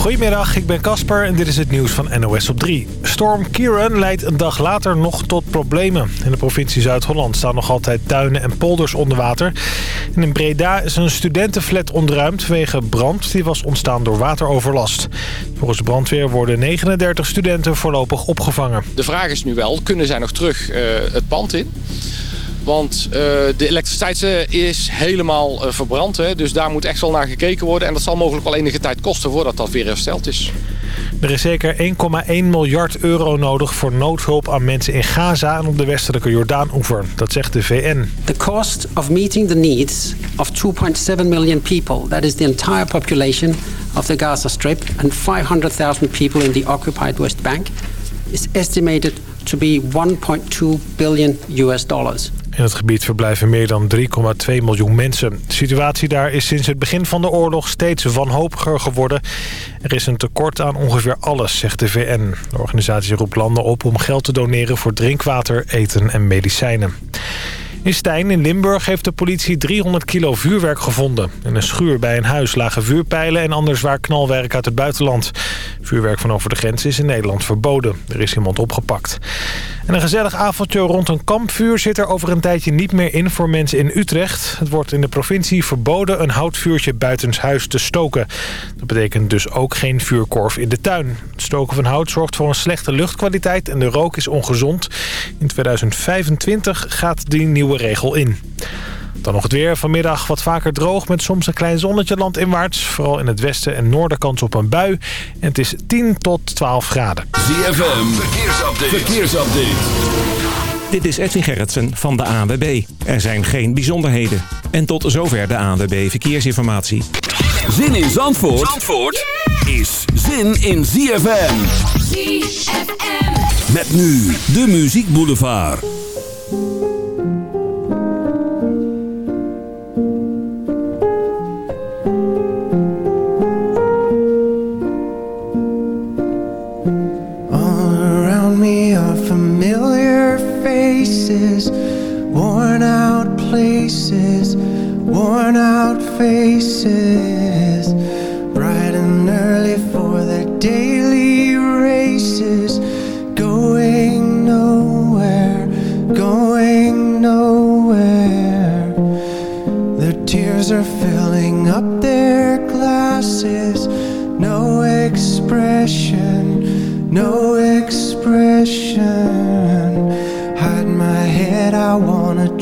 Goedemiddag, ik ben Casper en dit is het nieuws van NOS op 3. Storm Kieran leidt een dag later nog tot problemen. In de provincie Zuid-Holland staan nog altijd tuinen en polders onder water. En in Breda is een studentenflat ontruimd vanwege brand. Die was ontstaan door wateroverlast. Volgens de brandweer worden 39 studenten voorlopig opgevangen. De vraag is nu wel, kunnen zij nog terug uh, het pand in? Want uh, de elektriciteit is helemaal uh, verbrand. Hè? Dus daar moet echt wel naar gekeken worden. En dat zal mogelijk wel enige tijd kosten voordat dat weer hersteld is. Er is zeker 1,1 miljard euro nodig voor noodhulp aan mensen in Gaza en op de westelijke Jordaan-oever. Dat zegt de VN. The cost of meeting the needs of 2.7 million people, that is the entire population of the Gaza Strip and 500,000 people in the occupied West Bank, is estimated to be 1.2 billion US dollars. In het gebied verblijven meer dan 3,2 miljoen mensen. De situatie daar is sinds het begin van de oorlog steeds wanhopiger geworden. Er is een tekort aan ongeveer alles, zegt de VN. De organisatie roept landen op om geld te doneren voor drinkwater, eten en medicijnen. In Stijn in Limburg heeft de politie 300 kilo vuurwerk gevonden. In een schuur bij een huis lagen vuurpijlen en ander zwaar knalwerk uit het buitenland. Vuurwerk van over de grens is in Nederland verboden. Er is iemand opgepakt. En een gezellig avondje rond een kampvuur zit er over een tijdje niet meer in voor mensen in Utrecht. Het wordt in de provincie verboden een houtvuurtje buitenshuis te stoken. Dat betekent dus ook geen vuurkorf in de tuin. Het stoken van hout zorgt voor een slechte luchtkwaliteit en de rook is ongezond. In 2025 gaat die nieuwe regel in. Dan nog het weer. Vanmiddag wat vaker droog met soms een klein zonnetje landinwaarts. Vooral in het westen en noorden kans op een bui. En het is 10 tot 12 graden. ZFM, verkeersupdate. verkeersupdate. Dit is Edwin Gerritsen van de ANWB. Er zijn geen bijzonderheden. En tot zover de ANWB Verkeersinformatie. Zin in Zandvoort, Zandvoort is zin in ZFM. ZFM. Met nu de Muziek Boulevard.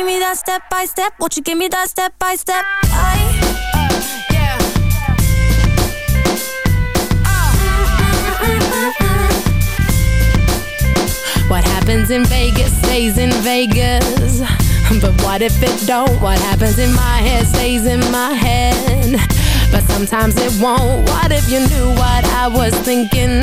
give me that step by step? Won't you give me that step by step? I What happens in Vegas stays in Vegas. But what if it don't? What happens in my head stays in my head. But sometimes it won't. What if you knew what I was thinking?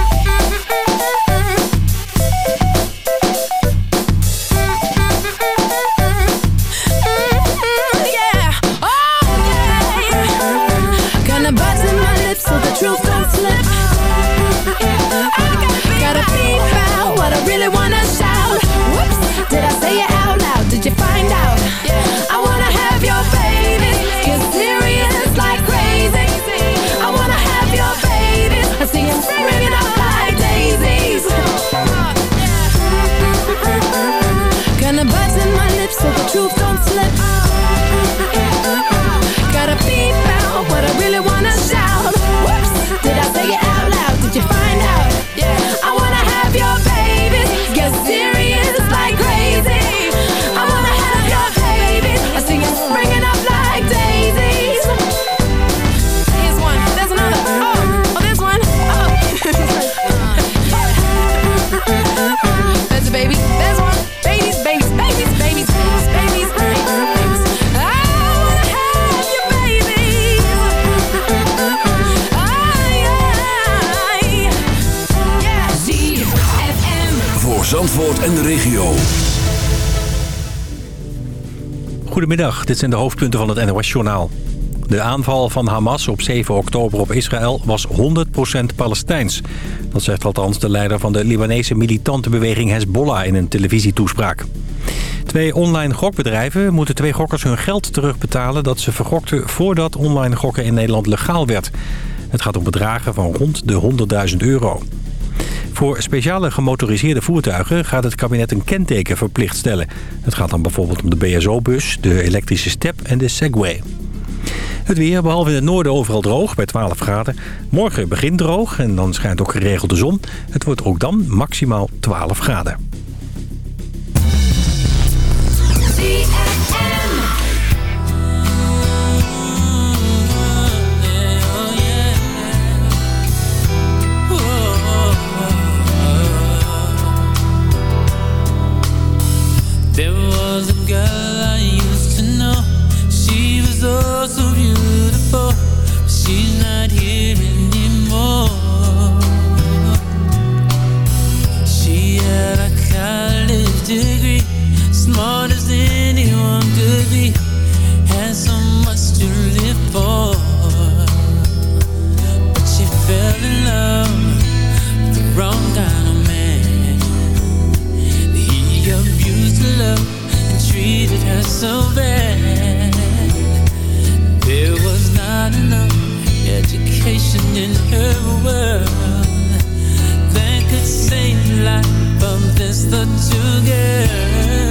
De regio. Goedemiddag, dit zijn de hoofdpunten van het NOS-journaal. De aanval van Hamas op 7 oktober op Israël was 100% Palestijns. Dat zegt althans de leider van de Libanese militante beweging Hezbollah in een televisietoespraak. Twee online gokbedrijven moeten twee gokkers hun geld terugbetalen... dat ze vergokten voordat online gokken in Nederland legaal werd. Het gaat om bedragen van rond de 100.000 euro. Voor speciale gemotoriseerde voertuigen gaat het kabinet een kenteken verplicht stellen. Het gaat dan bijvoorbeeld om de BSO-bus, de elektrische step en de Segway. Het weer, behalve in het noorden overal droog, bij 12 graden. Morgen begint droog en dan schijnt ook geregeld de zon. Het wordt ook dan maximaal 12 graden. Could so much to live for. But she fell in love with the wrong kind of man. He abused her love and treated her so bad. There was not enough education in her world that could save the life of this little girl.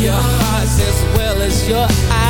your hearts as well as your eyes.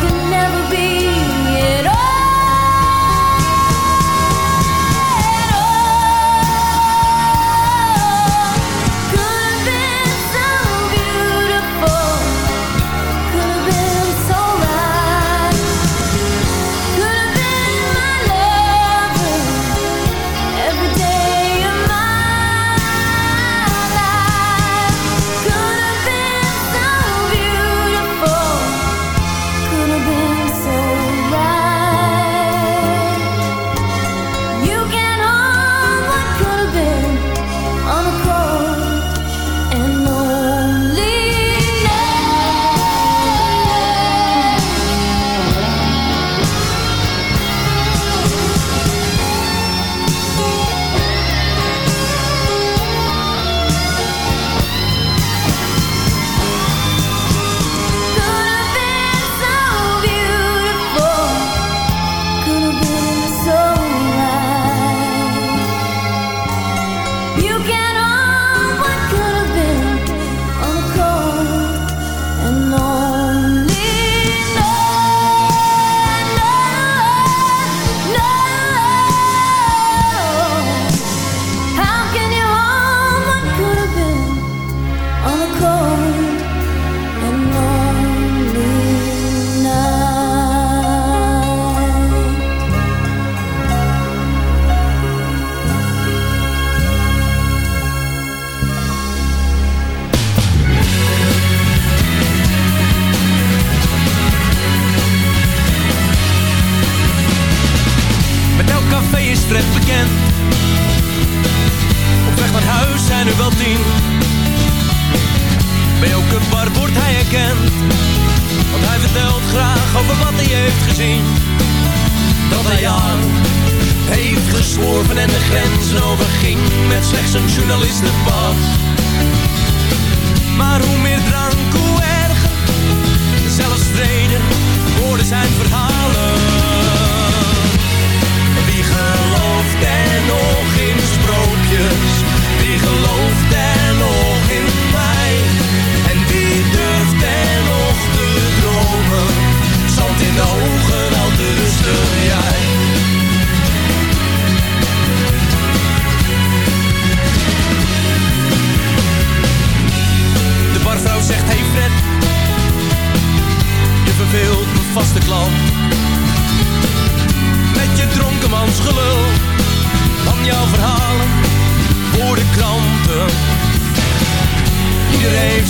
could never be Want hij vertelt graag over wat hij heeft gezien. Dat hij aan heeft gesworven en de grenzen overging met slechts een journalistenpas. Maar hoe meer drank, hoe erger. Zelfs vrede worden zijn verhalen. Wie gelooft er nog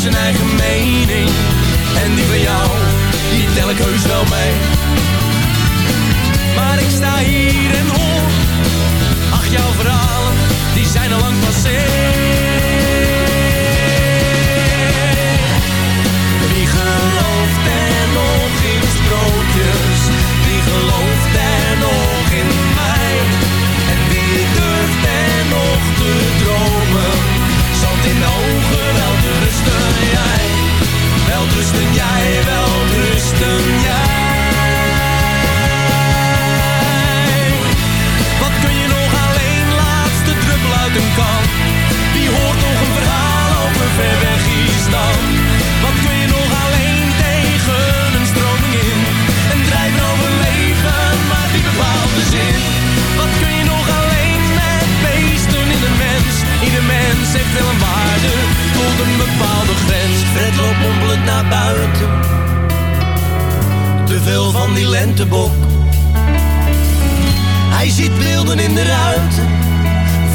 zijn eigen mening en die van jou, die tel ik heus wel mee. Maar ik sta hier en hoor, ach jouw verhalen, die zijn al lang passé. Wie gelooft er nog in sprookjes? Wie gelooft er nog in mij? En wie durft er nog te dromen? Zand in de ogen, wel te rusten jij. Wel rusten jij, wel rusten jij. Kan? Wie hoort nog een verhaal over ver weg Island? Wat kun je nog alleen tegen een stroming in? Een drijver overleven, maar die bepaalt de zin. Wat kun je nog alleen met beesten in een mens? Ieder mens heeft wel een waarde tot een bepaalde grens. Fred loopt mompelend naar buiten. Te veel van die lentebok. Hij ziet beelden in de ruiten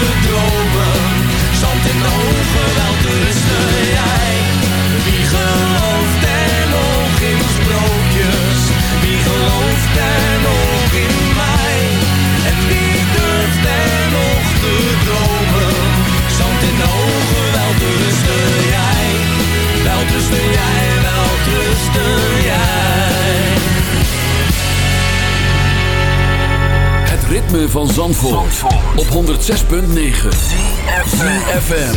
te dromen? Zand in de ogen, wel te rusten. Ritme van Zandvoort, op 106.9 FM.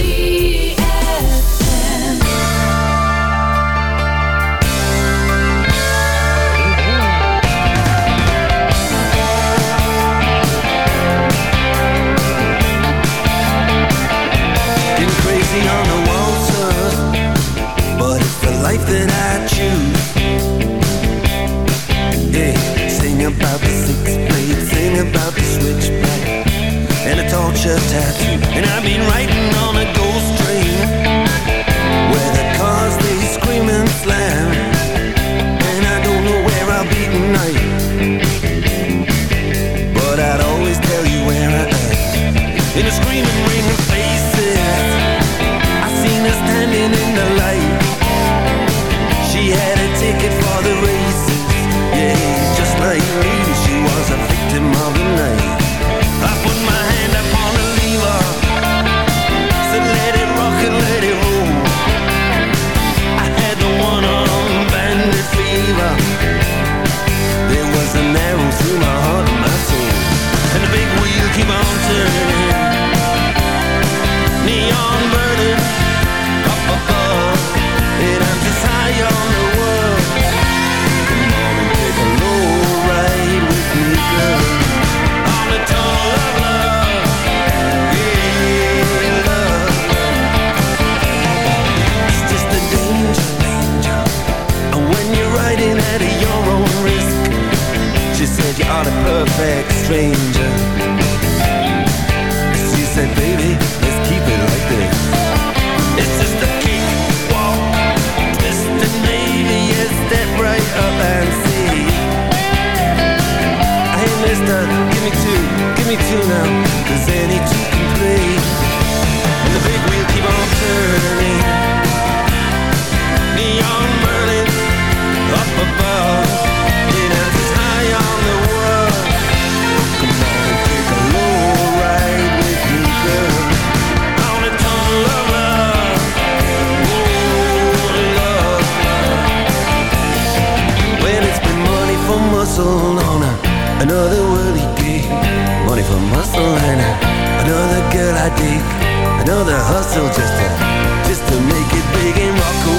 Getting crazy on the waltzer, but it's the life that I choose. About the switchback, and a torture tattoo. And I've been writing on hustle on her Another worldly gig Money for muscle and another girl I dig. Another hustle just to, just to make it big and rock away